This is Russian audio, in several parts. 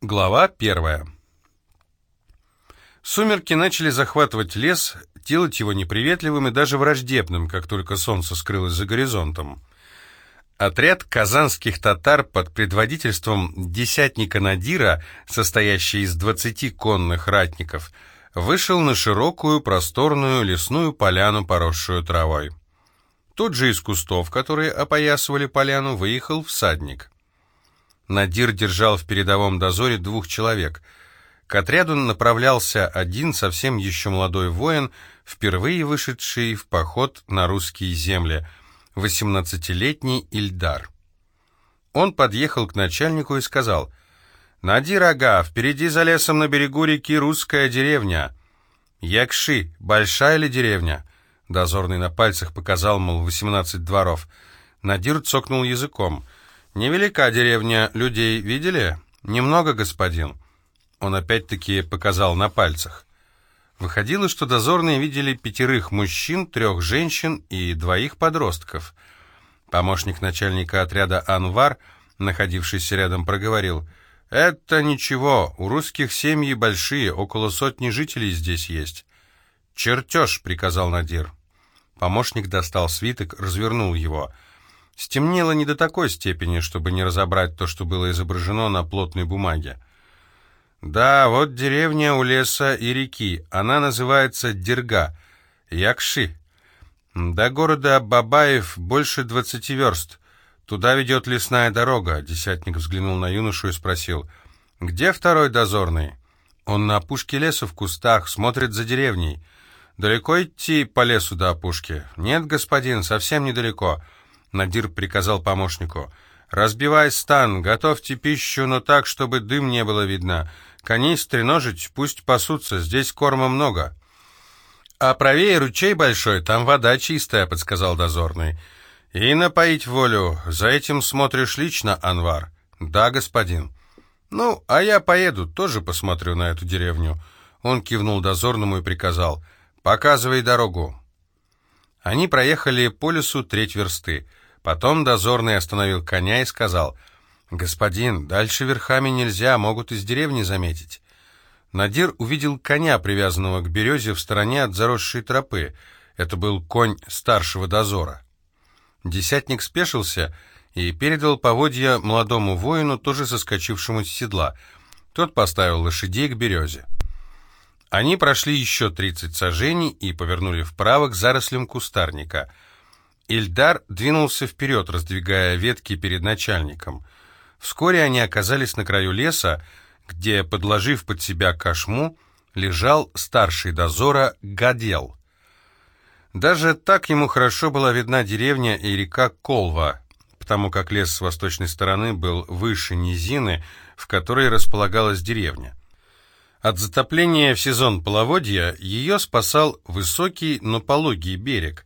Глава первая. Сумерки начали захватывать лес, делать его неприветливым и даже враждебным, как только солнце скрылось за горизонтом. Отряд казанских татар под предводительством десятника Надира, состоящий из двадцати конных ратников, вышел на широкую, просторную лесную поляну, поросшую травой. Тут же из кустов, которые опоясывали поляну, выехал всадник. Надир держал в передовом дозоре двух человек. К отряду направлялся один совсем еще молодой воин, впервые вышедший в поход на русские земли, восемнадцатилетний Ильдар. Он подъехал к начальнику и сказал, «Надир Ага, впереди за лесом на берегу реки русская деревня». «Якши, большая ли деревня?» Дозорный на пальцах показал, мол, восемнадцать дворов. Надир цокнул языком. «Невелика деревня. Людей видели?» «Немного, господин». Он опять-таки показал на пальцах. Выходило, что дозорные видели пятерых мужчин, трех женщин и двоих подростков. Помощник начальника отряда Анвар, находившийся рядом, проговорил. «Это ничего, у русских семьи большие, около сотни жителей здесь есть». «Чертеж», — приказал Надир. Помощник достал свиток, развернул его. Стемнело не до такой степени, чтобы не разобрать то, что было изображено на плотной бумаге. «Да, вот деревня у леса и реки. Она называется Дерга. Якши. До города Бабаев больше двадцати верст. Туда ведет лесная дорога». Десятник взглянул на юношу и спросил, «Где второй дозорный?» «Он на опушке леса в кустах, смотрит за деревней». «Далеко идти по лесу до опушки?» «Нет, господин, совсем недалеко». Надир приказал помощнику. «Разбивай стан, готовьте пищу, но так, чтобы дым не было видно. Коней стреножить, пусть пасутся, здесь корма много». «А правее ручей большой, там вода чистая», — подсказал дозорный. «И напоить волю. За этим смотришь лично, Анвар?» «Да, господин». «Ну, а я поеду, тоже посмотрю на эту деревню». Он кивнул дозорному и приказал — «Показывай дорогу». Они проехали по лесу треть версты. Потом дозорный остановил коня и сказал, «Господин, дальше верхами нельзя, могут из деревни заметить». Надир увидел коня, привязанного к березе в стороне от заросшей тропы. Это был конь старшего дозора. Десятник спешился и передал поводья молодому воину, тоже соскочившему с седла. Тот поставил лошадей к березе. Они прошли еще 30 сажений и повернули вправо к зарослям кустарника. Ильдар двинулся вперед, раздвигая ветки перед начальником. Вскоре они оказались на краю леса, где, подложив под себя кошму, лежал старший дозора Гадел. Даже так ему хорошо была видна деревня и река Колва, потому как лес с восточной стороны был выше низины, в которой располагалась деревня. От затопления в сезон половодья ее спасал высокий, но пологий берег.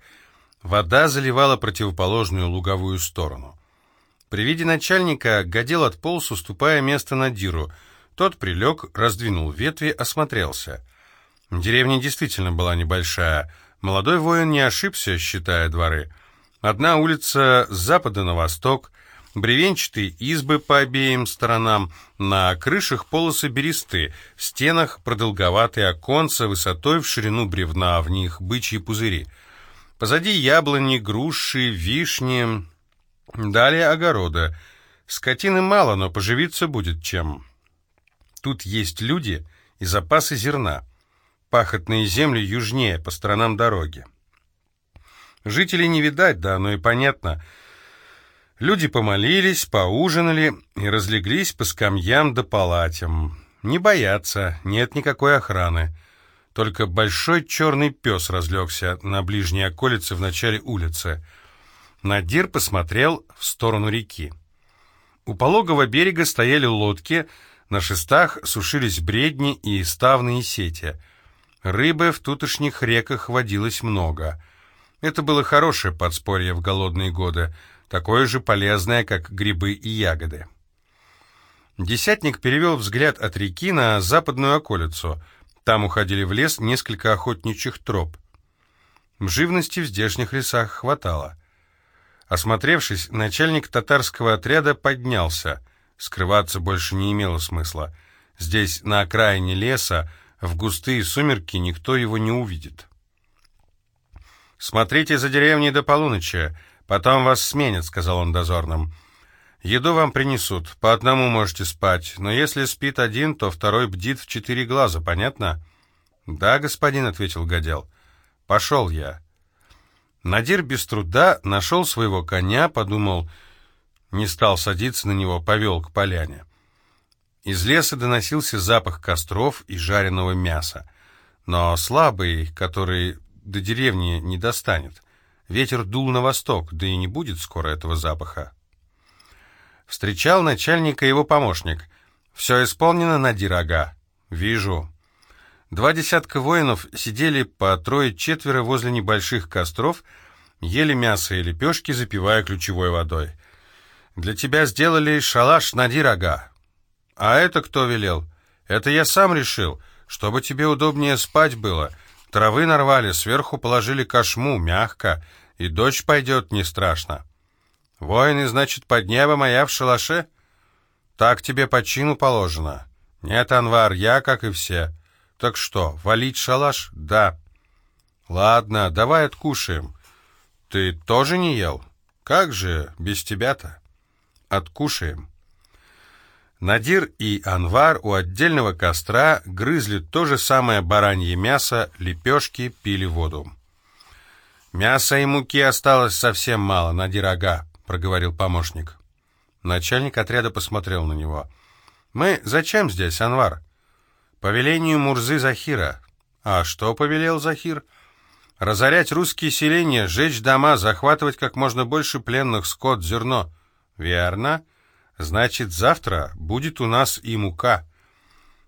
Вода заливала противоположную луговую сторону. При виде начальника Гадел отполз, уступая место Надиру. Тот прилег, раздвинул ветви, осмотрелся. Деревня действительно была небольшая. Молодой воин не ошибся, считая дворы. Одна улица с запада на восток, бревенчатые избы по обеим сторонам, на крышах полосы бересты, в стенах продолговатые оконца высотой в ширину бревна, в них бычьи пузыри. Позади яблони, груши, вишни, далее огорода. Скотины мало, но поживиться будет чем. Тут есть люди и запасы зерна. Пахотные земли южнее, по сторонам дороги. Жителей не видать, да, но и понятно — Люди помолились, поужинали и разлеглись по скамьям да палатям. Не боятся, нет никакой охраны. Только большой черный пес разлегся на ближней околице в начале улицы. Надир посмотрел в сторону реки. У пологого берега стояли лодки, на шестах сушились бредни и ставные сети. Рыбы в тутошних реках водилось много. Это было хорошее подспорье в голодные годы — такое же полезное, как грибы и ягоды. Десятник перевел взгляд от реки на западную околицу. Там уходили в лес несколько охотничьих троп. Живности в здешних лесах хватало. Осмотревшись, начальник татарского отряда поднялся. Скрываться больше не имело смысла. Здесь, на окраине леса, в густые сумерки никто его не увидит. «Смотрите за деревней до полуночи, потом вас сменят», — сказал он дозорным. «Еду вам принесут, по одному можете спать, но если спит один, то второй бдит в четыре глаза, понятно?» «Да, господин», — ответил Гадел. «Пошел я». Надир без труда нашел своего коня, подумал, не стал садиться на него, повел к поляне. Из леса доносился запах костров и жареного мяса, но слабый, который до деревни не достанет. Ветер дул на восток, да и не будет скоро этого запаха. Встречал начальника его помощник. «Все исполнено, Надир Ага?» «Вижу». Два десятка воинов сидели по трое-четверо возле небольших костров, ели мясо и лепешки, запивая ключевой водой. «Для тебя сделали шалаш, Надир Ага. «А это кто велел?» «Это я сам решил, чтобы тебе удобнее спать было. Травы нарвали, сверху положили кошму, мягко, и дождь пойдет не страшно». «Воины, значит, под небом, а я в шалаше?» «Так тебе по чину положено». «Нет, Анвар, я, как и все». «Так что, валить шалаш?» «Да». «Ладно, давай откушаем». «Ты тоже не ел?» «Как же, без тебя-то?» «Откушаем». Надир и Анвар у отдельного костра грызли то же самое баранье мясо, лепешки, пили воду. «Мяса и муки осталось совсем мало, Надир Ага», — проговорил помощник. Начальник отряда посмотрел на него. «Мы зачем здесь, Анвар?» «По велению Мурзы Захира». «А что повелел Захир?» «Разорять русские селения, сжечь дома, захватывать как можно больше пленных, скот, зерно». «Верно». Значит, завтра будет у нас и мука.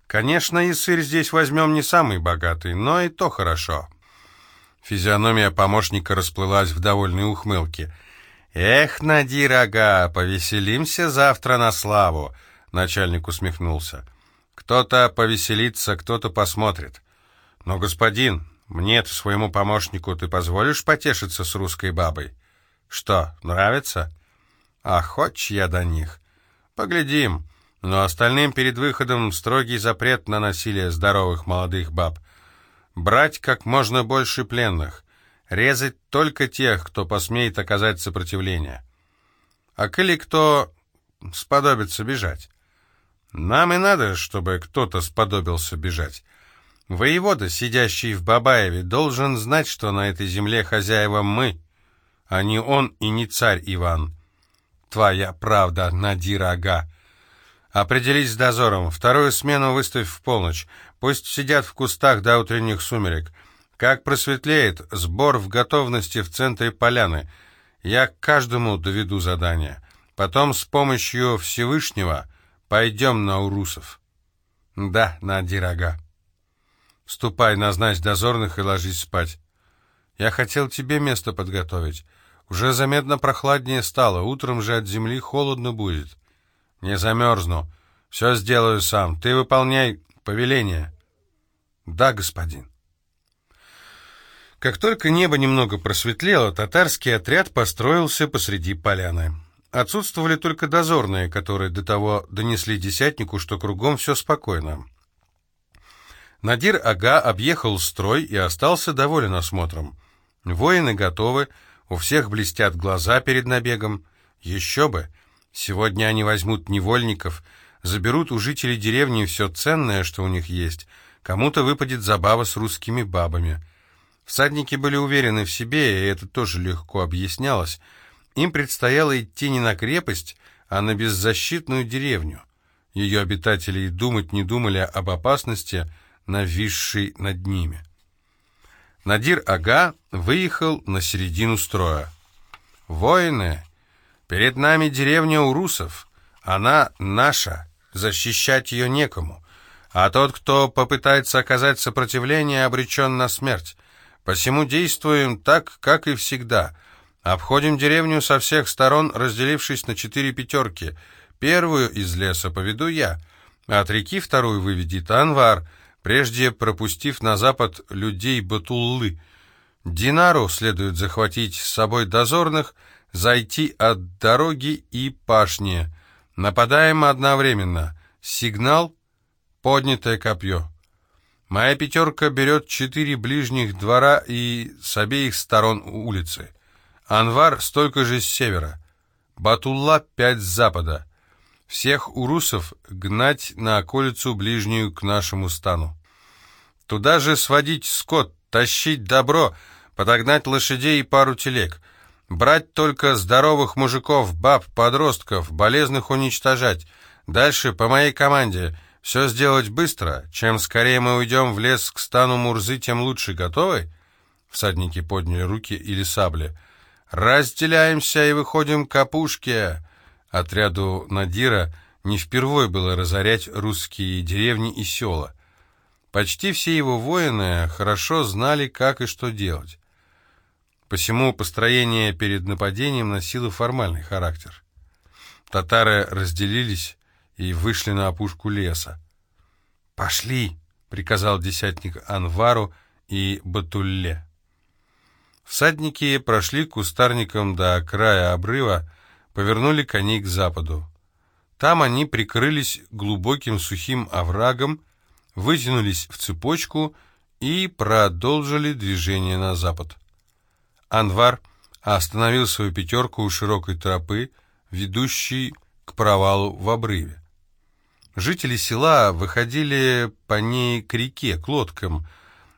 Конечно, и сыр здесь возьмем не самый богатый, но и то хорошо. Физиономия помощника расплылась в довольной ухмылке. «Эх, Надир Ага, повеселимся завтра на славу!» Начальник усмехнулся. «Кто-то повеселится, кто-то посмотрит. Но, господин, мне-то своему помощнику ты позволишь потешиться с русской бабой? Что, нравится? А хочешь я до них? Поглядим. Но остальным перед выходом строгий запрет на насилие здоровых молодых баб. Брать как можно больше пленных. Резать только тех, кто посмеет оказать сопротивление. А коли кто сподобится бежать? Нам и надо, чтобы кто-то сподобился бежать. Воевода, сидящий в Бабаеве, должен знать, что на этой земле хозяева мы, а не он и не царь Иван твоя правда, Надир Ага. Определись с дозором. Вторую смену выставь в полночь. Пусть сидят в кустах до утренних сумерек. Как просветлеет, сбор в готовности в центре поляны. Я каждому доведу задание. Потом с помощью Всевышнего пойдем на Урусов. Да, Надир Ага. Ступай, назначь дозорных и ложись спать. Я хотел тебе место подготовить. Уже заметно прохладнее стало, утром же от земли холодно будет. Не замерзну. Все сделаю сам. Ты выполняй повеление. Да, господин. Как только небо немного просветлело, татарский отряд построился посреди поляны. Отсутствовали только дозорные, которые до того донесли десятнику, что кругом все спокойно. Надир Ага объехал строй и остался доволен осмотром. Воины готовы, у всех блестят глаза перед набегом. Еще бы! Сегодня они возьмут невольников, заберут у жителей деревни все ценное, что у них есть. Кому-то выпадет забава с русскими бабами. Всадники были уверены в себе, и это тоже легко объяснялось. Им предстояло идти не на крепость, а на беззащитную деревню. Ее обитатели и думать не думали об опасности, нависшей над ними. Надир Ага выехал на середину строя. «Воины, перед нами деревня Урусов. Она наша, защищать ее некому. А тот, кто попытается оказать сопротивление, обречен на смерть. Посему действуем так, как и всегда. Обходим деревню со всех сторон, разделившись на четыре пятерки. Первую из леса поведу я, от реки вторую выведет Анвар — прежде пропустив на запад людей Батуллы. Динару следует захватить с собой дозорных, зайти от дороги и пашни. Нападаем одновременно. Сигнал — поднятое копье. Моя пятерка берет четыре ближних двора и с обеих сторон улицы. Анвар столько же с севера. Батулла пять с запада. Всех урусов гнать на околицу ближнюю к нашему стану. Туда же сводить скот, тащить добро, подогнать лошадей и пару телег. Брать только здоровых мужиков, баб, подростков, болезных уничтожать. Дальше по моей команде. Все сделать быстро. Чем скорее мы уйдем в лес к стану Мурзы, тем лучше. Готовы?» Всадники подняли руки или сабли. «Разделяемся и выходим к опушке!» Отряду Надира не впервые было разорять русские деревни и села. Почти все его воины хорошо знали, как и что делать. Посему построение перед нападением носило формальный характер. Татары разделились и вышли на опушку леса. «Пошли!» — приказал десятник Анвару и Батулле. Всадники прошли кустарником до края обрыва, повернули коней к западу. Там они прикрылись глубоким сухим оврагом, вытянулись в цепочку и продолжили движение на запад. Анвар остановил свою пятерку у широкой тропы, ведущей к провалу в обрыве. Жители села выходили по ней к реке, к лодкам.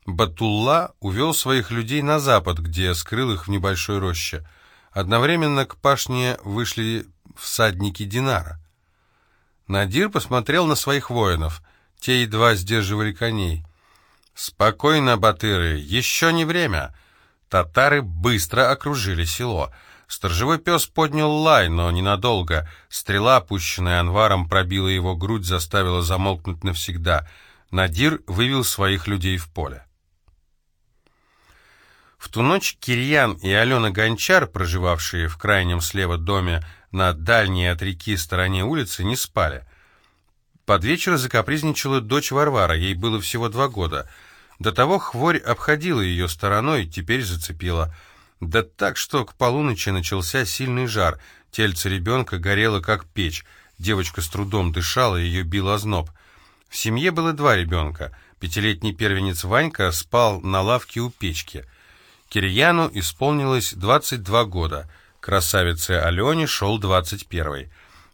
Батулла увел своих людей на запад, где скрыл их в небольшой роще. Одновременно к пашне вышли всадники Динара. Надир посмотрел на своих воинов. Те едва сдерживали коней. «Спокойно, батыры, еще не время!» Татары быстро окружили село. Сторожевой пес поднял лай, но ненадолго. Стрела, опущенная Анваром, пробила его грудь, заставила замолкнуть навсегда. Надир вывел своих людей в поле. В ту ночь Кирьян и Алена Гончар, проживавшие в крайнем слева доме на дальней от реки стороне улицы, не спали. Под вечер закапризничала дочь Варвара, ей было всего два года — до того хворь обходила ее стороной, теперь зацепила. Да так, что к полуночи начался сильный жар. Тельце ребенка горело, как печь. Девочка с трудом дышала, ее бил озноб. В семье было два ребенка. Пятилетний первенец Ванька спал на лавке у печки. Кирьяну исполнилось 22 года. Красавице Алене шел 21.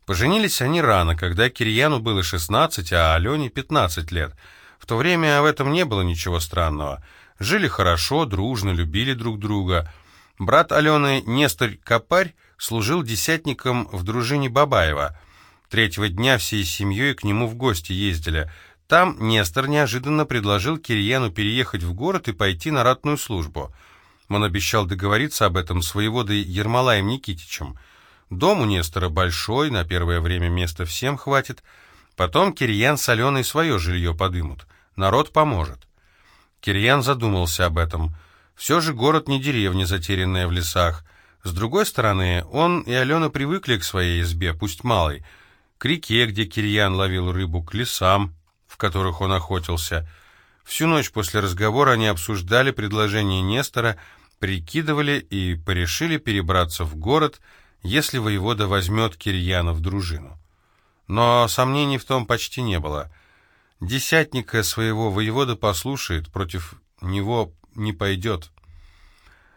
Поженились они рано, когда Кирьяну было 16, а Алене 15 лет – в то время в этом не было ничего странного. Жили хорошо, дружно, любили друг друга. Брат Алены, Нестор Копарь, служил десятником в дружине Бабаева. Третьего дня всей семьей к нему в гости ездили. Там Нестор неожиданно предложил Кирьяну переехать в город и пойти на ратную службу. Он обещал договориться об этом с воеводой Ермолаем Никитичем. Дом у Нестора большой, на первое время места всем хватит. Потом Кирьян с Аленой свое жилье подымут. Народ поможет. Кирьян задумался об этом. Все же город не деревня, затерянная в лесах. С другой стороны, он и Алена привыкли к своей избе, пусть малой, к реке, где Кирьян ловил рыбу, к лесам, в которых он охотился. Всю ночь после разговора они обсуждали предложение Нестора, прикидывали и порешили перебраться в город, если воевода возьмет Кирьяна в дружину. Но сомнений в том почти не было — Десятника своего воевода послушает, против него не пойдет.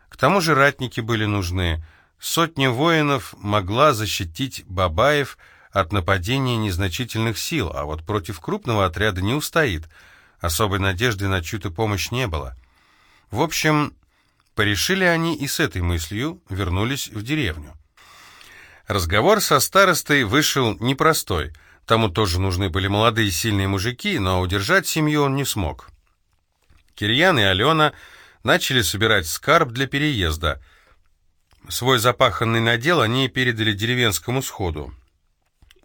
К тому же ратники были нужны. Сотня воинов могла защитить Бабаев от нападения незначительных сил, а вот против крупного отряда не устоит. Особой надежды на чью-то помощь не было. В общем, порешили они и с этой мыслью вернулись в деревню. Разговор со старостой вышел непростой — Тому тоже нужны были молодые сильные мужики, но удержать семью он не смог. Кирьян и Алена начали собирать скарб для переезда. Свой запаханный надел они передали деревенскому сходу.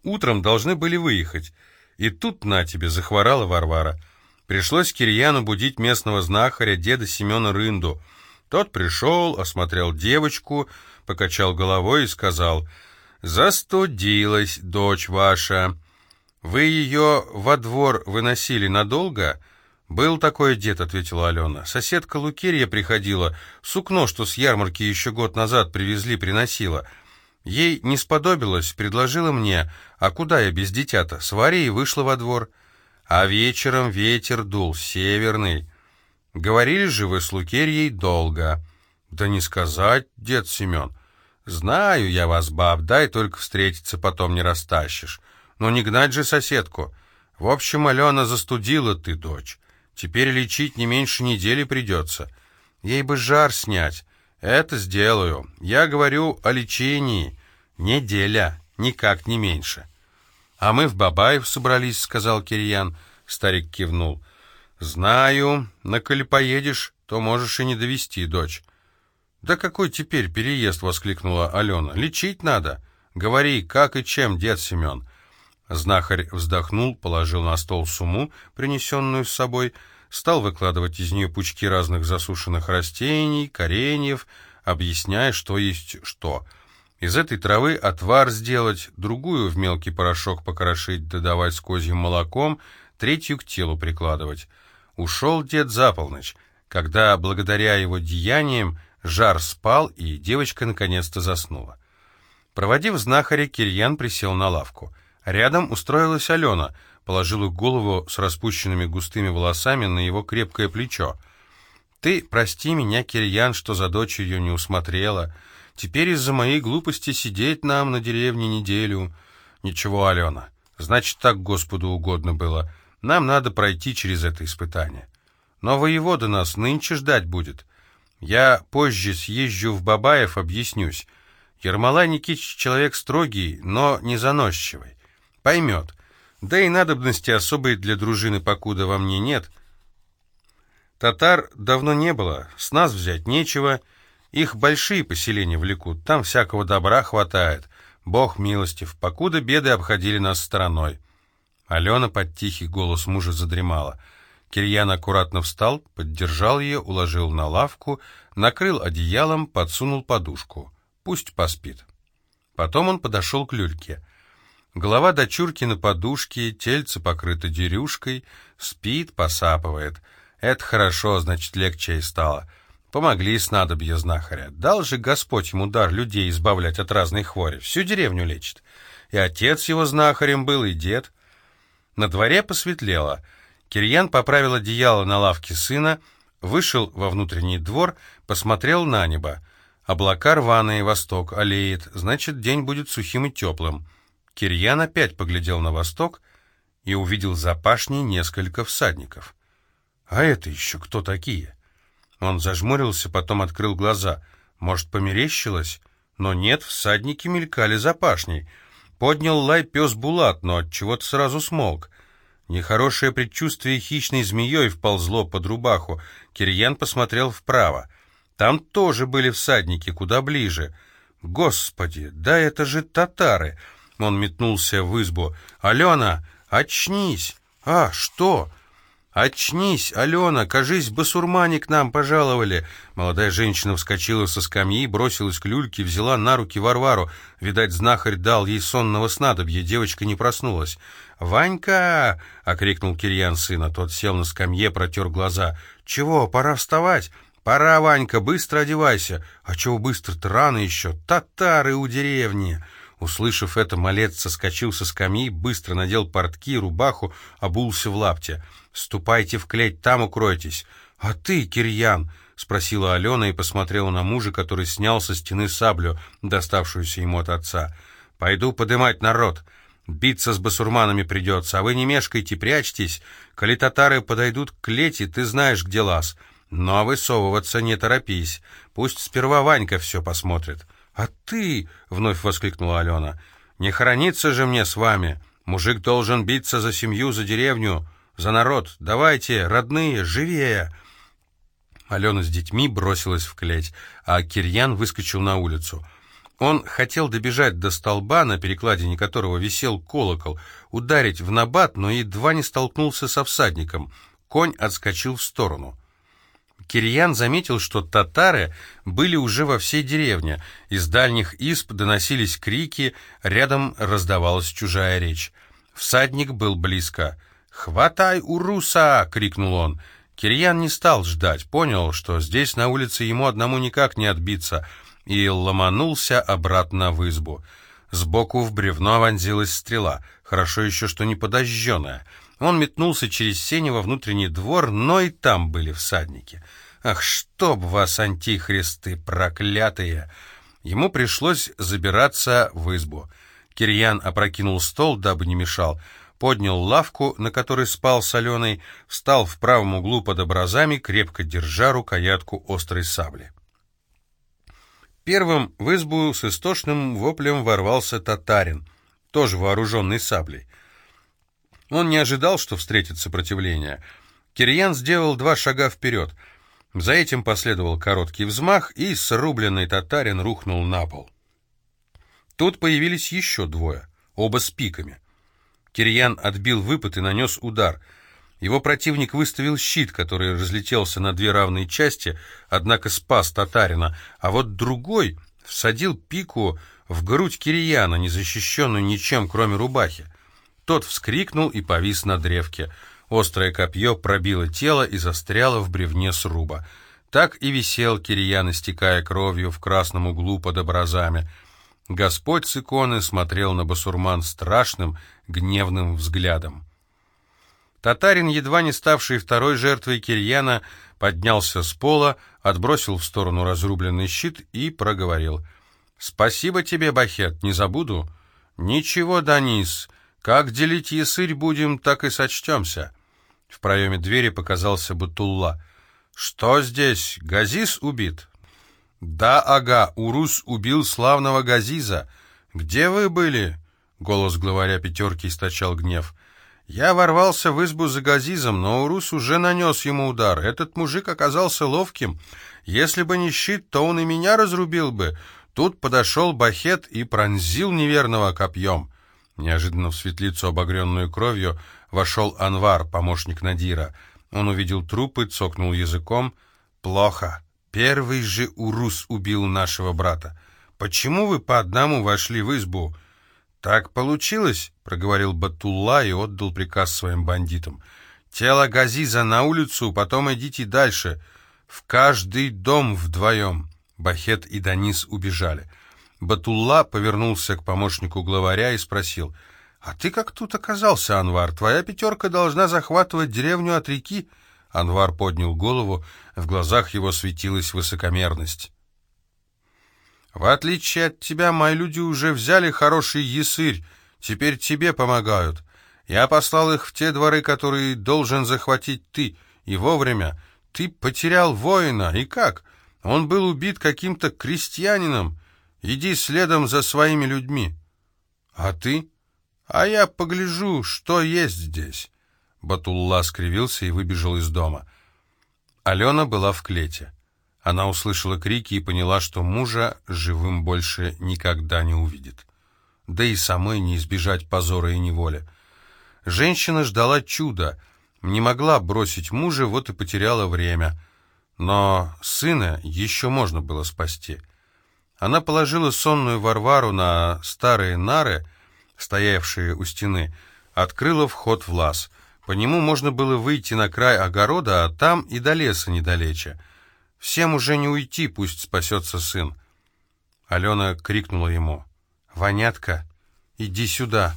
Утром должны были выехать, и тут на тебе захворала Варвара. Пришлось Кирьяну будить местного знахаря, деда Семена Рынду. Тот пришел, осмотрел девочку, покачал головой и сказал, «Застудилась дочь ваша». «Вы ее во двор выносили надолго?» «Был такой дед», — ответила Алена. «Соседка Лукерья приходила, сукно, что с ярмарки еще год назад привезли, приносила. Ей не сподобилось, предложила мне, а куда я без дитя-то, с Варей вышла во двор. А вечером ветер дул, северный. Говорили же вы с Лукерьей долго. Да не сказать, дед Семен. Знаю я вас, баб, дай только встретиться, потом не растащишь. Но не гнать же соседку. В общем, Алена, застудила ты, дочь. Теперь лечить не меньше недели придется. Ей бы жар снять. Это сделаю. Я говорю о лечении. Неделя, никак не меньше. А мы в Бабаев собрались, сказал Кирьян. Старик кивнул. Знаю, на коли поедешь, то можешь и не довести, дочь. Да какой теперь переезд, воскликнула Алена. Лечить надо. Говори, как и чем, дед Семен. Знахарь вздохнул, положил на стол сумму, принесенную с собой, стал выкладывать из нее пучки разных засушенных растений, кореньев, объясняя, что есть что. Из этой травы отвар сделать, другую в мелкий порошок покрошить, додавать с козьим молоком, третью к телу прикладывать. Ушел дед за полночь, когда, благодаря его деяниям, жар спал, и девочка наконец-то заснула. Проводив знахаря, Кирьян присел на лавку. Рядом устроилась Алена, положила голову с распущенными густыми волосами на его крепкое плечо. «Ты прости меня, Кирьян, что за дочерью не усмотрела. Теперь из-за моей глупости сидеть нам на деревне неделю. Ничего, Алена, значит, так Господу угодно было. Нам надо пройти через это испытание. Но воевода нас нынче ждать будет. Я позже съезжу в Бабаев, объяснюсь. Ермолай Никитич человек строгий, но не заносчивый. Поймет. Да и надобности особой для дружины покуда во мне нет. Татар давно не было, с нас взять нечего. Их большие поселения влекут, там всякого добра хватает. Бог милостив, покуда беды обходили нас стороной. Алена под тихий голос мужа задремала. Кирьян аккуратно встал, поддержал ее, уложил на лавку, накрыл одеялом, подсунул подушку. Пусть поспит. Потом он подошел к люльке. Голова дочурки на подушке, тельце покрыто дерюшкой, спит, посапывает. Это хорошо, значит, легче и стало. Помогли снадобья знахаря. Дал же Господь ему дар людей избавлять от разной хвори. Всю деревню лечит. И отец его знахарем был, и дед. На дворе посветлело. Кирьян поправил одеяло на лавке сына, вышел во внутренний двор, посмотрел на небо. Облака рваные, восток олеет, значит, день будет сухим и теплым. Кирьян опять поглядел на восток и увидел за пашней несколько всадников. «А это еще кто такие?» Он зажмурился, потом открыл глаза. Может, померещилось? Но нет, всадники мелькали за пашней. Поднял лай пес Булат, но от чего то сразу смолк. Нехорошее предчувствие хищной змеей вползло под рубаху. Кирьян посмотрел вправо. Там тоже были всадники, куда ближе. Господи, да это же татары! Он метнулся в избу. «Алена, очнись!» «А, что?» «Очнись, Алена, кажись, басурмане к нам пожаловали!» Молодая женщина вскочила со скамьи, бросилась к люльке, взяла на руки Варвару. Видать, знахарь дал ей сонного снадобья, девочка не проснулась. «Ванька!» — окрикнул Кирьян сына. Тот сел на скамье, протер глаза. «Чего, пора вставать?» «Пора, Ванька, быстро одевайся!» «А чего быстро-то, рано еще? Татары у деревни!» Услышав это, малец соскочил со скамьи, быстро надел портки, рубаху, обулся в лапте. «Ступайте в клеть, там укройтесь». «А ты, Кирьян?» — спросила Алена и посмотрела на мужа, который снял со стены саблю, доставшуюся ему от отца. «Пойду подымать народ. Биться с басурманами придется, а вы не мешкайте, прячьтесь. Коли татары подойдут к клети, ты знаешь, где лаз. Но высовываться не торопись. Пусть сперва Ванька все посмотрит». «А ты!» — вновь воскликнула Алена. «Не хорониться же мне с вами! Мужик должен биться за семью, за деревню, за народ! Давайте, родные, живее!» Алена с детьми бросилась в клеть, а Кирьян выскочил на улицу. Он хотел добежать до столба, на перекладине которого висел колокол, ударить в набат, но едва не столкнулся со всадником. Конь отскочил в сторону. Кирьян заметил, что татары были уже во всей деревне. Из дальних исп доносились крики, рядом раздавалась чужая речь. Всадник был близко. «Хватай, Уруса!» — крикнул он. Кирьян не стал ждать, понял, что здесь на улице ему одному никак не отбиться, и ломанулся обратно в избу. Сбоку в бревно вонзилась стрела, хорошо еще, что не подожженная. Он метнулся через сени во внутренний двор, но и там были всадники. «Ах, чтоб вас, антихристы, проклятые!» Ему пришлось забираться в избу. Кирьян опрокинул стол, дабы не мешал, поднял лавку, на которой спал соленый, встал в правом углу под образами, крепко держа рукоятку острой сабли. Первым в избу с истошным воплем ворвался татарин, тоже вооруженный саблей. Он не ожидал, что встретит сопротивление. Кирьян сделал два шага вперед. За этим последовал короткий взмах, и срубленный татарин рухнул на пол. Тут появились еще двое, оба с пиками. Кирьян отбил выпад и нанес удар. Его противник выставил щит, который разлетелся на две равные части, однако спас татарина, а вот другой всадил пику в грудь Кирьяна, не защищенную ничем, кроме рубахи. Тот вскрикнул и повис на древке. Острое копье пробило тело и застряло в бревне сруба. Так и висел Кирьян, истекая кровью в красном углу под образами. Господь с иконы смотрел на басурман страшным, гневным взглядом. Татарин, едва не ставший второй жертвой Кирьяна, поднялся с пола, отбросил в сторону разрубленный щит и проговорил. «Спасибо тебе, Бахет, не забуду». «Ничего, Данис, как делить ясырь будем, так и сочтемся». В проеме двери показался Батулла. «Что здесь? Газис убит?» «Да, ага, Урус убил славного Газиза. Где вы были?» Голос главаря пятерки источал гнев. «Я ворвался в избу за Газизом, но Урус уже нанес ему удар. Этот мужик оказался ловким. Если бы не щит, то он и меня разрубил бы. Тут подошел Бахет и пронзил неверного копьем». Неожиданно в светлицу, обогренную кровью, вошел Анвар, помощник Надира. Он увидел трупы, цокнул языком. «Плохо. Первый же Урус убил нашего брата. Почему вы по одному вошли в избу?» «Так получилось», — проговорил Батулла и отдал приказ своим бандитам. «Тело Газиза на улицу, потом идите дальше. В каждый дом вдвоем». Бахет и Данис убежали. Батулла повернулся к помощнику главаря и спросил, «А ты как тут оказался, Анвар? Твоя пятерка должна захватывать деревню от реки». Анвар поднял голову, в глазах его светилась высокомерность. «В отличие от тебя, мои люди уже взяли хороший ясырь, теперь тебе помогают. Я послал их в те дворы, которые должен захватить ты, и вовремя. Ты потерял воина, и как? Он был убит каким-то крестьянином. Иди следом за своими людьми. А ты? А я погляжу, что есть здесь. Батулла скривился и выбежал из дома. Алена была в клете. Она услышала крики и поняла, что мужа живым больше никогда не увидит. Да и самой не избежать позора и неволи. Женщина ждала чуда, не могла бросить мужа, вот и потеряла время. Но сына еще можно было спасти — она положила сонную Варвару на старые нары, стоявшие у стены, открыла вход в лаз. По нему можно было выйти на край огорода, а там и до леса недалече. Всем уже не уйти, пусть спасется сын. Алена крикнула ему. «Вонятка, иди сюда!»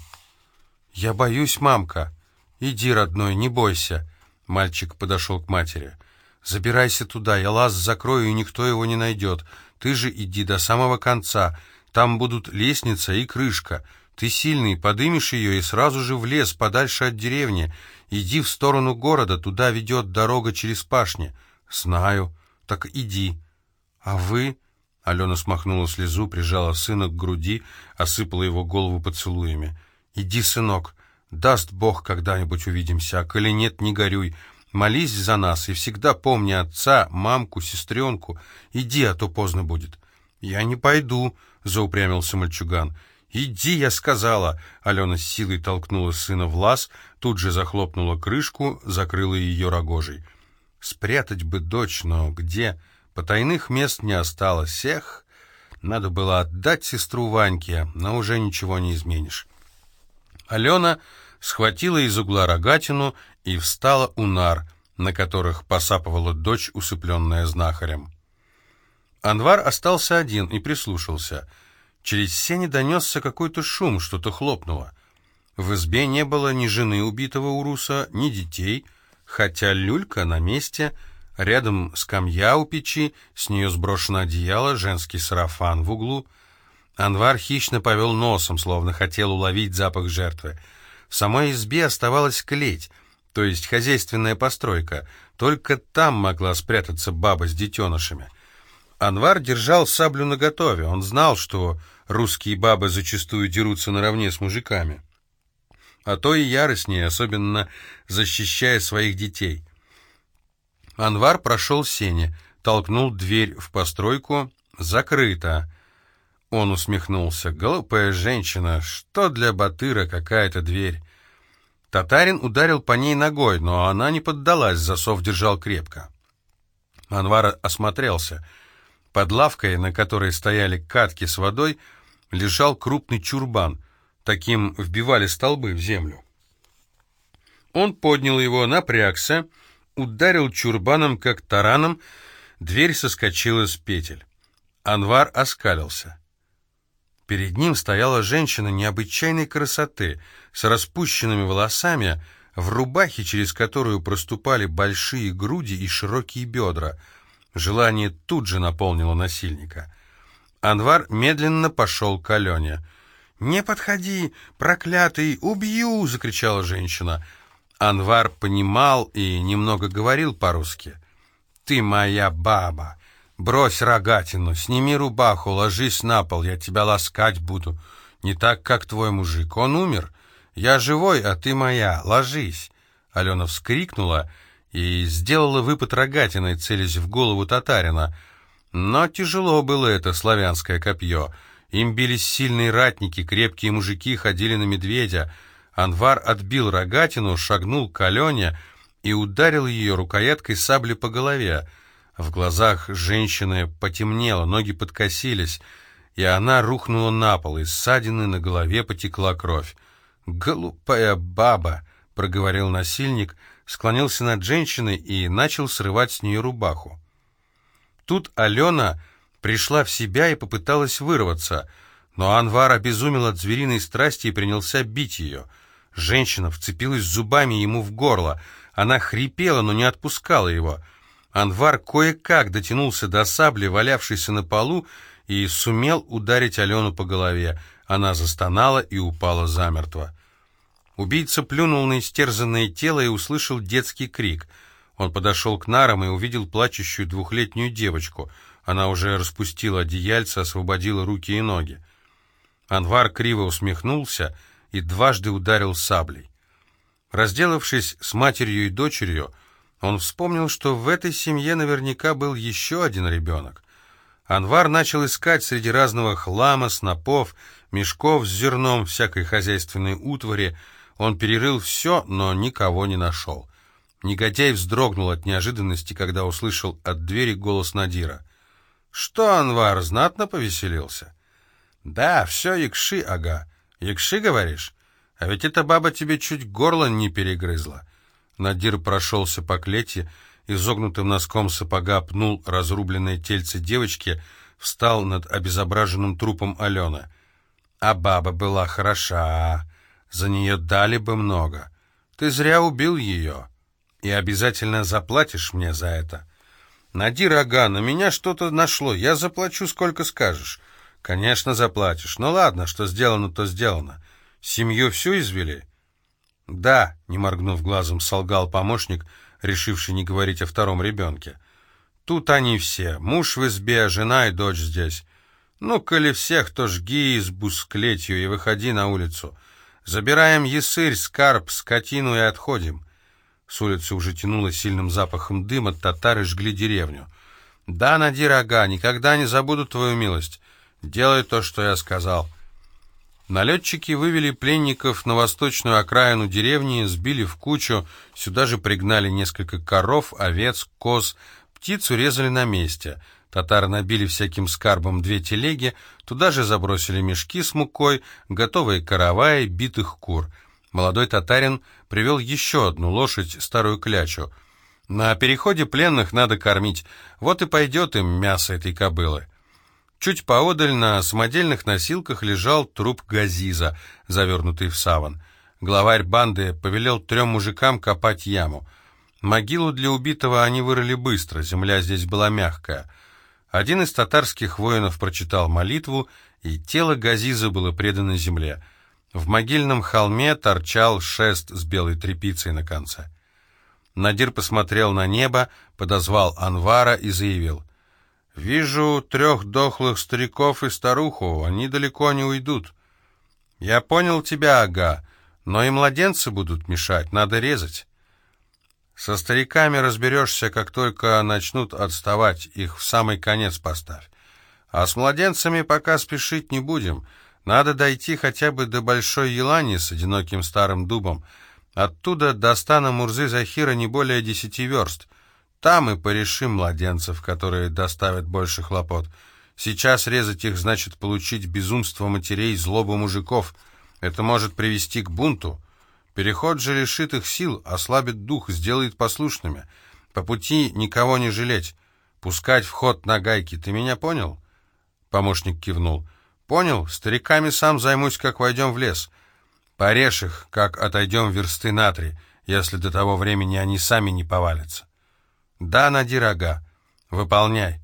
«Я боюсь, мамка!» «Иди, родной, не бойся!» Мальчик подошел к матери. «Забирайся туда, я лаз закрою, и никто его не найдет. Ты же иди до самого конца. Там будут лестница и крышка. Ты сильный, подымешь ее и сразу же в лес, подальше от деревни. Иди в сторону города, туда ведет дорога через пашни. Знаю. Так иди. А вы... Алена смахнула слезу, прижала сына к груди, осыпала его голову поцелуями. «Иди, сынок, даст Бог, когда-нибудь увидимся, а коли нет, не горюй. Молись за нас и всегда помни отца, мамку, сестренку. Иди, а то поздно будет». «Я не пойду», — заупрямился мальчуган. «Иди, я сказала!» Алена с силой толкнула сына в лаз, тут же захлопнула крышку, закрыла ее рогожей. «Спрятать бы дочь, но где? Потайных мест не осталось. Всех надо было отдать сестру Ваньке, но уже ничего не изменишь». Алена схватила из угла рогатину и встала у нар, на которых посапывала дочь, усыпленная знахарем. Анвар остался один и прислушался. Через сени донесся какой-то шум, что-то хлопнуло. В избе не было ни жены убитого уруса, ни детей, хотя люлька на месте, рядом скамья у печи, с нее сброшено одеяло, женский сарафан в углу. Анвар хищно повел носом, словно хотел уловить запах жертвы. В самой избе оставалась клеть, то есть хозяйственная постройка. Только там могла спрятаться баба с детенышами. Анвар держал саблю наготове. Он знал, что русские бабы зачастую дерутся наравне с мужиками. А то и яростнее, особенно защищая своих детей. Анвар прошел сене, толкнул дверь в постройку. Закрыто. Он усмехнулся. «Глупая женщина, что для Батыра какая-то дверь?» Татарин ударил по ней ногой, но она не поддалась, засов держал крепко. Анвар осмотрелся — под лавкой, на которой стояли катки с водой, лежал крупный чурбан. Таким вбивали столбы в землю. Он поднял его, напрягся, ударил чурбаном, как тараном, дверь соскочила с петель. Анвар оскалился. Перед ним стояла женщина необычайной красоты, с распущенными волосами, в рубахе, через которую проступали большие груди и широкие бедра — Желание тут же наполнило насильника. Анвар медленно пошел к Алене. «Не подходи, проклятый, убью!» — закричала женщина. Анвар понимал и немного говорил по-русски. «Ты моя баба! Брось рогатину, сними рубаху, ложись на пол, я тебя ласкать буду. Не так, как твой мужик. Он умер. Я живой, а ты моя. Ложись!» Алена вскрикнула и сделала выпад рогатиной, целясь в голову татарина. Но тяжело было это славянское копье. Им бились сильные ратники, крепкие мужики ходили на медведя. Анвар отбил рогатину, шагнул к Алене и ударил ее рукояткой сабли по голове. В глазах женщины потемнело, ноги подкосились, и она рухнула на пол, из ссадины на голове потекла кровь. «Глупая баба!» — проговорил насильник — склонился над женщиной и начал срывать с нее рубаху. Тут Алена пришла в себя и попыталась вырваться, но Анвар обезумел от звериной страсти и принялся бить ее. Женщина вцепилась зубами ему в горло. Она хрипела, но не отпускала его. Анвар кое-как дотянулся до сабли, валявшейся на полу, и сумел ударить Алену по голове. Она застонала и упала замертво. Убийца плюнул на истерзанное тело и услышал детский крик. Он подошел к нарам и увидел плачущую двухлетнюю девочку. Она уже распустила одеяльце, освободила руки и ноги. Анвар криво усмехнулся и дважды ударил саблей. Разделавшись с матерью и дочерью, он вспомнил, что в этой семье наверняка был еще один ребенок. Анвар начал искать среди разного хлама, снопов, мешков с зерном, всякой хозяйственной утвари, он перерыл все, но никого не нашел. Негодяй вздрогнул от неожиданности, когда услышал от двери голос Надира. «Что, Анвар, знатно повеселился?» «Да, все якши, ага. Якши, говоришь? А ведь эта баба тебе чуть горло не перегрызла». Надир прошелся по клете, изогнутым носком сапога пнул разрубленное тельце девочки, встал над обезображенным трупом Алены. «А баба была хороша!» За нее дали бы много. Ты зря убил ее. И обязательно заплатишь мне за это. Нади рога, на меня что-то нашло. Я заплачу, сколько скажешь. Конечно, заплатишь. Ну ладно, что сделано, то сделано. Семью всю извели? Да, не моргнув глазом, солгал помощник, решивший не говорить о втором ребенке. Тут они все. Муж в избе, жена и дочь здесь. Ну, коли всех, то жги избу с клетью и выходи на улицу. Забираем ясырь, скарб, скотину и отходим. С улицы уже тянуло сильным запахом дыма, татары жгли деревню. Да, Надир Ага, никогда не забуду твою милость. Делай то, что я сказал. Налетчики вывели пленников на восточную окраину деревни, сбили в кучу, сюда же пригнали несколько коров, овец, коз, птицу резали на месте — Татары набили всяким скарбом две телеги, туда же забросили мешки с мукой, готовые караваи, битых кур. Молодой татарин привел еще одну лошадь, старую клячу. На переходе пленных надо кормить, вот и пойдет им мясо этой кобылы. Чуть поодаль на самодельных носилках лежал труп Газиза, завернутый в саван. Главарь банды повелел трем мужикам копать яму. Могилу для убитого они вырыли быстро, земля здесь была мягкая. Один из татарских воинов прочитал молитву, и тело Газиза было предано земле. В могильном холме торчал шест с белой тряпицей на конце. Надир посмотрел на небо, подозвал Анвара и заявил. «Вижу трех дохлых стариков и старуху, они далеко не уйдут. Я понял тебя, ага, но и младенцы будут мешать, надо резать. Со стариками разберешься, как только начнут отставать, их в самый конец поставь. А с младенцами пока спешить не будем, надо дойти хотя бы до Большой Елани с одиноким старым дубом, Оттуда до стана Мурзы Захира не более десяти верст. Там и порешим младенцев, которые доставят больше хлопот. Сейчас резать их значит получить безумство матерей, злобу мужиков. Это может привести к бунту. Переход же лишит их сил, ослабит дух, сделает послушными. По пути никого не жалеть. Пускать в ход на гайки. Ты меня понял?» Помощник кивнул. «Понял. Стариками сам займусь, как войдем в лес». Порежь их, как отойдем версты на три, если до того времени они сами не повалятся. Да, Надир Ага, выполняй.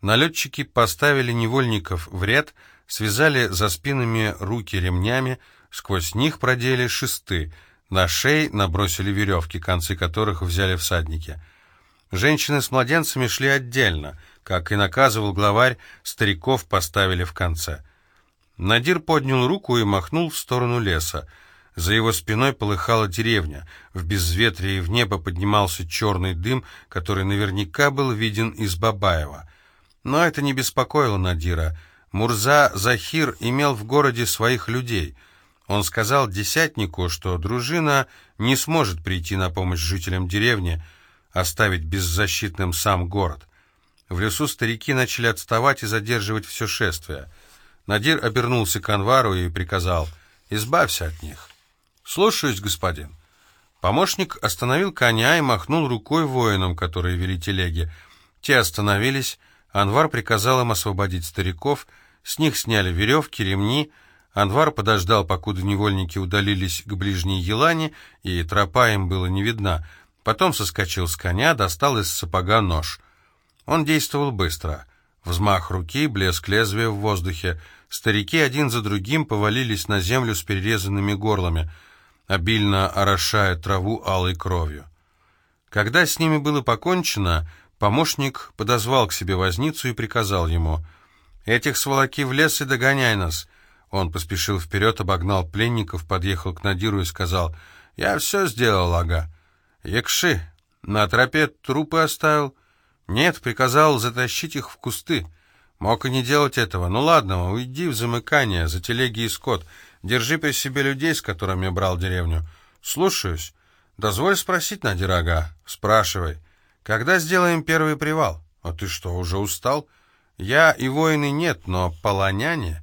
Налетчики поставили невольников в ряд, связали за спинами руки ремнями, сквозь них продели шесты, на шеи набросили веревки, концы которых взяли всадники. Женщины с младенцами шли отдельно, как и наказывал главарь, стариков поставили в конце. Надир поднял руку и махнул в сторону леса. За его спиной полыхала деревня. В безветрии в небо поднимался черный дым, который наверняка был виден из Бабаева. Но это не беспокоило Надира. Мурза Захир имел в городе своих людей. Он сказал десятнику, что дружина не сможет прийти на помощь жителям деревни, оставить беззащитным сам город. В лесу старики начали отставать и задерживать все шествие — Надир обернулся к Анвару и приказал «Избавься от них». «Слушаюсь, господин». Помощник остановил коня и махнул рукой воинам, которые вели телеги. Те остановились, Анвар приказал им освободить стариков, с них сняли веревки, ремни. Анвар подождал, покуда невольники удалились к ближней елане, и тропа им было не видна. Потом соскочил с коня, достал из сапога нож. Он действовал быстро. Взмах руки, блеск лезвия в воздухе — Старики один за другим повалились на землю с перерезанными горлами, обильно орошая траву алой кровью. Когда с ними было покончено, помощник подозвал к себе возницу и приказал ему «Этих сволоки в лес и догоняй нас». Он поспешил вперед, обогнал пленников, подъехал к Надиру и сказал «Я все сделал, ага». «Якши, на тропе трупы оставил?» «Нет, приказал затащить их в кусты». Мог и не делать этого. Ну ладно, уйди в замыкание, за телеги и скот. Держи при себе людей, с которыми брал деревню. Слушаюсь. Дозволь спросить, Надирага. Спрашивай. Когда сделаем первый привал? А ты что, уже устал? Я и воины нет, но полоняне...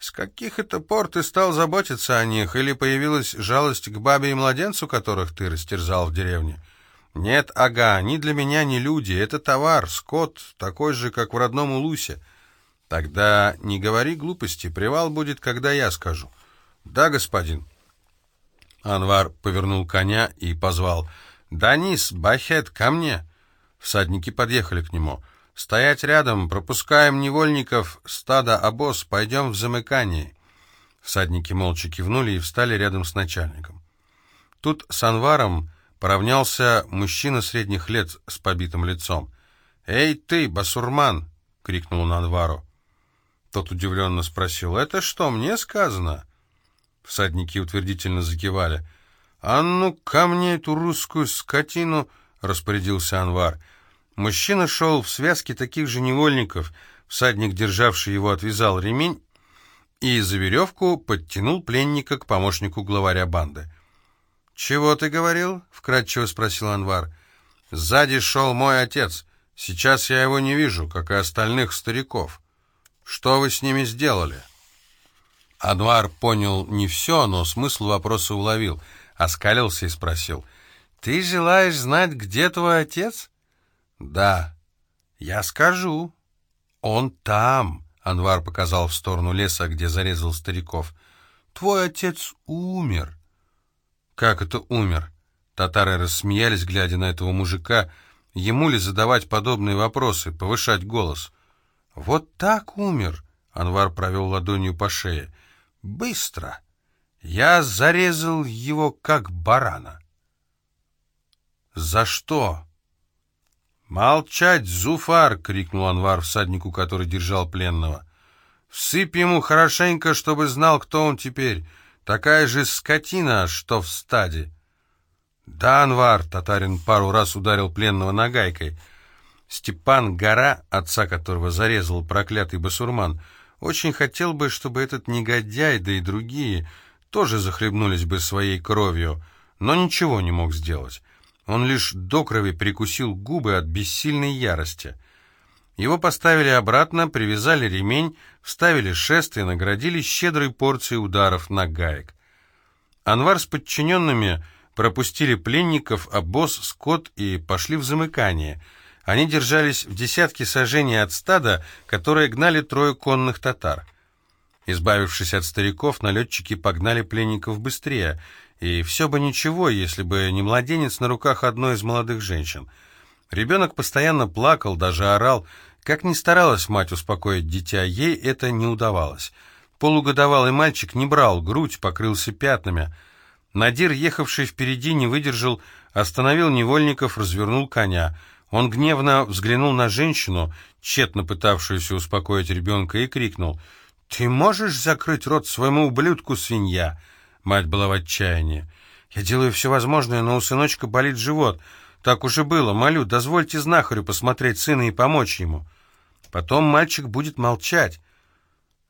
С каких это пор ты стал заботиться о них, или появилась жалость к бабе и младенцу, которых ты растерзал в деревне? Нет, ага, они для меня не люди, это товар, скот, такой же, как в родном Улусе. Тогда не говори глупости, привал будет, когда я скажу. Да, господин. Анвар повернул коня и позвал. «Данис, Бахет, ко мне!» Всадники подъехали к нему. «Стоять рядом, пропускаем невольников, стадо, обоз, пойдем в замыкание». Всадники молча кивнули и встали рядом с начальником. Тут с Анваром поравнялся мужчина средних лет с побитым лицом. «Эй ты, басурман!» — крикнул он Анвару. Тот удивленно спросил, «Это что, мне сказано?» Всадники утвердительно закивали. «А ну ко мне эту русскую скотину!» — распорядился Анвар. Мужчина шел в связке таких же невольников. Всадник, державший его, отвязал ремень и за веревку подтянул пленника к помощнику главаря банды. «Чего ты говорил?» — вкратчиво спросил Анвар. «Сзади шел мой отец. Сейчас я его не вижу, как и остальных стариков». Что вы с ними сделали?» Анвар понял не все, но смысл вопроса уловил, оскалился и спросил. Ты желаешь знать, где твой отец? Да. Я скажу. Он там. Анвар показал в сторону леса, где зарезал стариков. Твой отец умер. Как это умер? Татары рассмеялись, глядя на этого мужика. Ему ли задавать подобные вопросы, повышать голос? Вот так умер. Анвар провел ладонью по шее. Быстро. Я зарезал его, как барана. «За что?» «Молчать, Зуфар!» — крикнул Анвар всаднику, который держал пленного. «Всыпь ему хорошенько, чтобы знал, кто он теперь. Такая же скотина, что в стаде». «Да, Анвар!» — татарин пару раз ударил пленного нагайкой. Степан Гора, отца которого зарезал проклятый басурман, очень хотел бы, чтобы этот негодяй, да и другие, тоже захлебнулись бы своей кровью, но ничего не мог сделать. Он лишь до крови прикусил губы от бессильной ярости. Его поставили обратно, привязали ремень, вставили шест и наградили щедрой порцией ударов на гаек. Анвар с подчиненными пропустили пленников, а босс, скот и пошли в замыкание. Они держались в десятке сажений от стада, которые гнали трое конных татар. Избавившись от стариков, налетчики погнали пленников быстрее — и все бы ничего, если бы не младенец на руках одной из молодых женщин. Ребенок постоянно плакал, даже орал. Как ни старалась мать успокоить дитя, ей это не удавалось. Полугодовалый мальчик не брал грудь, покрылся пятнами. Надир, ехавший впереди, не выдержал, остановил невольников, развернул коня. Он гневно взглянул на женщину, тщетно пытавшуюся успокоить ребенка, и крикнул «Ты можешь закрыть рот своему ублюдку, свинья?» Мать была в отчаянии. «Я делаю все возможное, но у сыночка болит живот. Так уже было. Молю, дозвольте знахарю посмотреть сына и помочь ему. Потом мальчик будет молчать».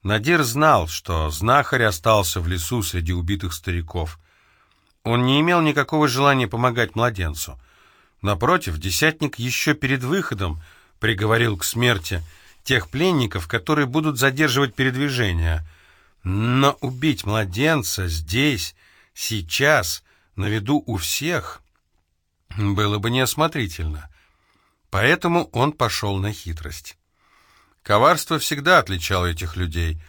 Надир знал, что знахарь остался в лесу среди убитых стариков. Он не имел никакого желания помогать младенцу. Напротив, десятник еще перед выходом приговорил к смерти тех пленников, которые будут задерживать передвижение — но убить младенца здесь, сейчас, на виду у всех, было бы неосмотрительно. Поэтому он пошел на хитрость. Коварство всегда отличало этих людей.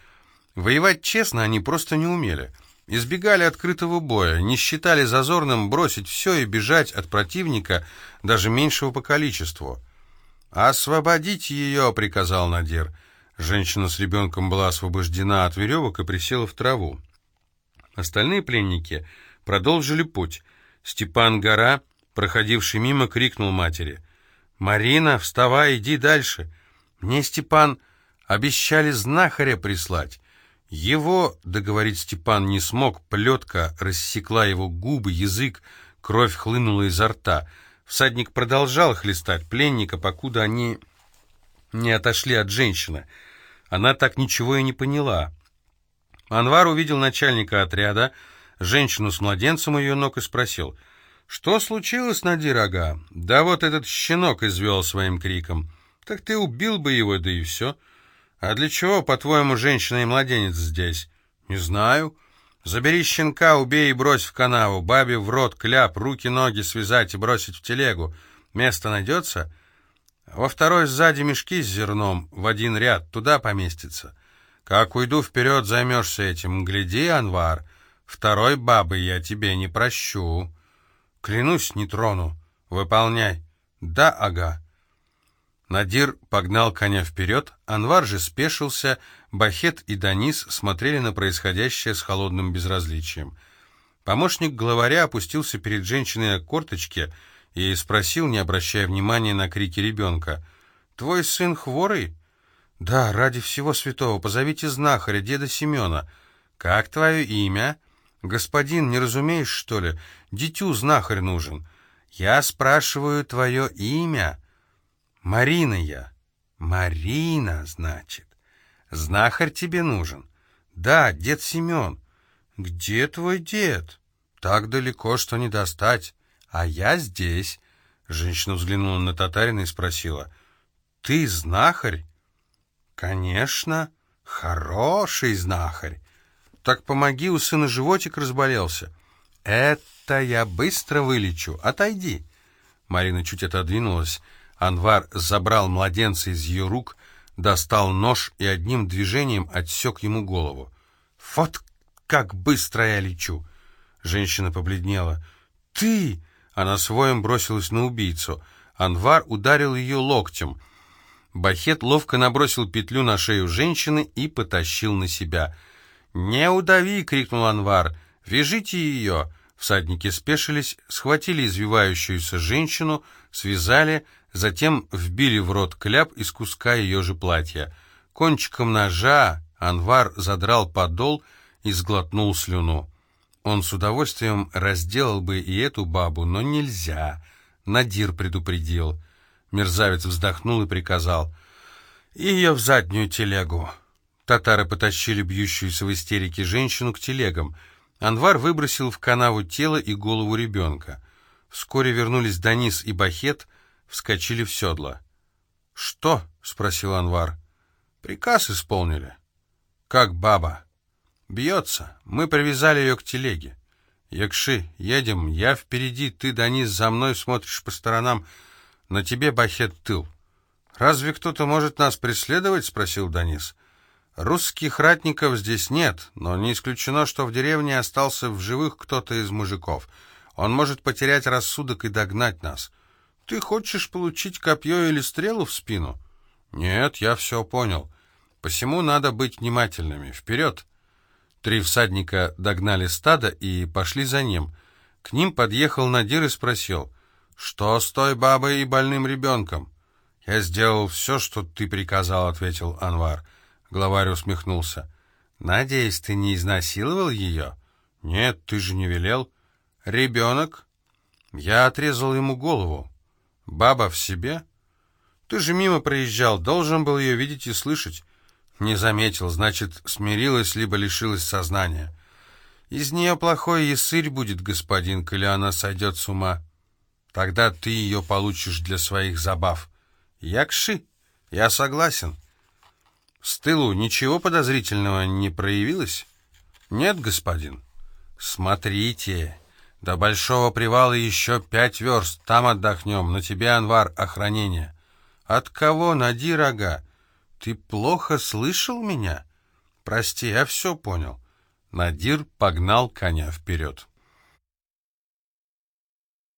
Воевать честно они просто не умели. Избегали открытого боя, не считали зазорным бросить все и бежать от противника, даже меньшего по количеству. «Освободить ее!» — приказал Надир — Женщина с ребенком была освобождена от веревок и присела в траву. Остальные пленники продолжили путь. Степан Гора, проходивший мимо, крикнул матери. «Марина, вставай, иди дальше. Мне, Степан, обещали знахаря прислать». Его, договорить Степан не смог, плетка рассекла его губы, язык, кровь хлынула изо рта. Всадник продолжал хлестать пленника, покуда они не отошли от женщины — она так ничего и не поняла. Анвар увидел начальника отряда, женщину с младенцем у ее ног и спросил, «Что случилось, Надир Ага?» «Да вот этот щенок извел своим криком». «Так ты убил бы его, да и все». «А для чего, по-твоему, женщина и младенец здесь?» «Не знаю». «Забери щенка, убей и брось в канаву, бабе в рот, кляп, руки-ноги связать и бросить в телегу. Место найдется?» Во второй сзади мешки с зерном, в один ряд, туда поместится. Как уйду вперед, займешься этим. Гляди, Анвар, второй бабы я тебе не прощу. Клянусь, не трону. Выполняй. Да, ага. Надир погнал коня вперед, Анвар же спешился, Бахет и Данис смотрели на происходящее с холодным безразличием. Помощник главаря опустился перед женщиной на корточке — и спросил, не обращая внимания на крики ребенка, «Твой сын хворый?» «Да, ради всего святого, позовите знахаря, деда Семена». «Как твое имя?» «Господин, не разумеешь, что ли? Дитю знахарь нужен». «Я спрашиваю твое имя». «Марина я». «Марина, значит. Знахарь тебе нужен?» «Да, дед Семен». «Где твой дед?» «Так далеко, что не достать». «А я здесь». Женщина взглянула на татарина и спросила. «Ты знахарь?» «Конечно, хороший знахарь. Так помоги, у сына животик разболелся». «Это я быстро вылечу. Отойди!» Марина чуть отодвинулась. Анвар забрал младенца из ее рук, достал нож и одним движением отсек ему голову. «Вот как быстро я лечу!» Женщина побледнела. «Ты!» Она своем бросилась на убийцу. Анвар ударил ее локтем. Бахет ловко набросил петлю на шею женщины и потащил на себя. «Не удави!» — крикнул Анвар. «Вяжите ее!» Всадники спешились, схватили извивающуюся женщину, связали, затем вбили в рот кляп из куска ее же платья. Кончиком ножа Анвар задрал подол и сглотнул слюну. Он с удовольствием разделал бы и эту бабу, но нельзя. Надир предупредил. Мерзавец вздохнул и приказал. «Ее в заднюю телегу». Татары потащили бьющуюся в истерике женщину к телегам. Анвар выбросил в канаву тело и голову ребенка. Вскоре вернулись Данис и Бахет, вскочили в седло. «Что?» — спросил Анвар. «Приказ исполнили». «Как баба?» «Бьется. Мы привязали ее к телеге». «Якши, едем. Я впереди, ты, Данис, за мной смотришь по сторонам. На тебе, Бахет, тыл». «Разве кто-то может нас преследовать?» — спросил Данис. «Русских ратников здесь нет, но не исключено, что в деревне остался в живых кто-то из мужиков. Он может потерять рассудок и догнать нас. Ты хочешь получить копье или стрелу в спину?» «Нет, я все понял. Посему надо быть внимательными. Вперед!» Три всадника догнали стадо и пошли за ним. К ним подъехал Надир и спросил, «Что с той бабой и больным ребенком?» «Я сделал все, что ты приказал», — ответил Анвар. Главарь усмехнулся. «Надеюсь, ты не изнасиловал ее?» «Нет, ты же не велел». «Ребенок?» «Я отрезал ему голову». «Баба в себе?» «Ты же мимо проезжал, должен был ее видеть и слышать». «Не заметил, значит, смирилась, либо лишилась сознания». «Из нее плохой ясырь будет, господин, коли она сойдет с ума. Тогда ты ее получишь для своих забав». «Якши, я согласен». «С тылу ничего подозрительного не проявилось?» «Нет, господин». «Смотрите, до Большого привала еще пять верст, там отдохнем, на тебе, Анвар, охранение». «От кого, нади рога? Ты плохо слышал меня?» «Прости, я все понял». Надир погнал коня вперед.